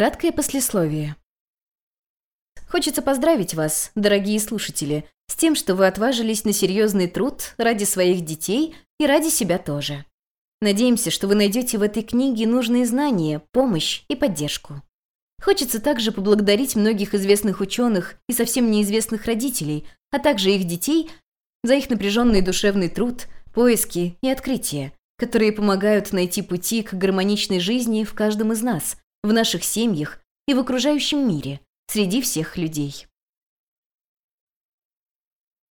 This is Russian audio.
Краткое послесловие. Хочется поздравить вас, дорогие слушатели, с тем, что вы отважились на серьезный труд ради своих детей и ради себя тоже. Надеемся, что вы найдете в этой книге нужные знания, помощь и поддержку. Хочется также поблагодарить многих известных ученых и совсем неизвестных родителей, а также их детей за их напряженный душевный труд, поиски и открытия, которые помогают найти пути к гармоничной жизни в каждом из нас, в наших семьях и в окружающем мире, среди всех людей.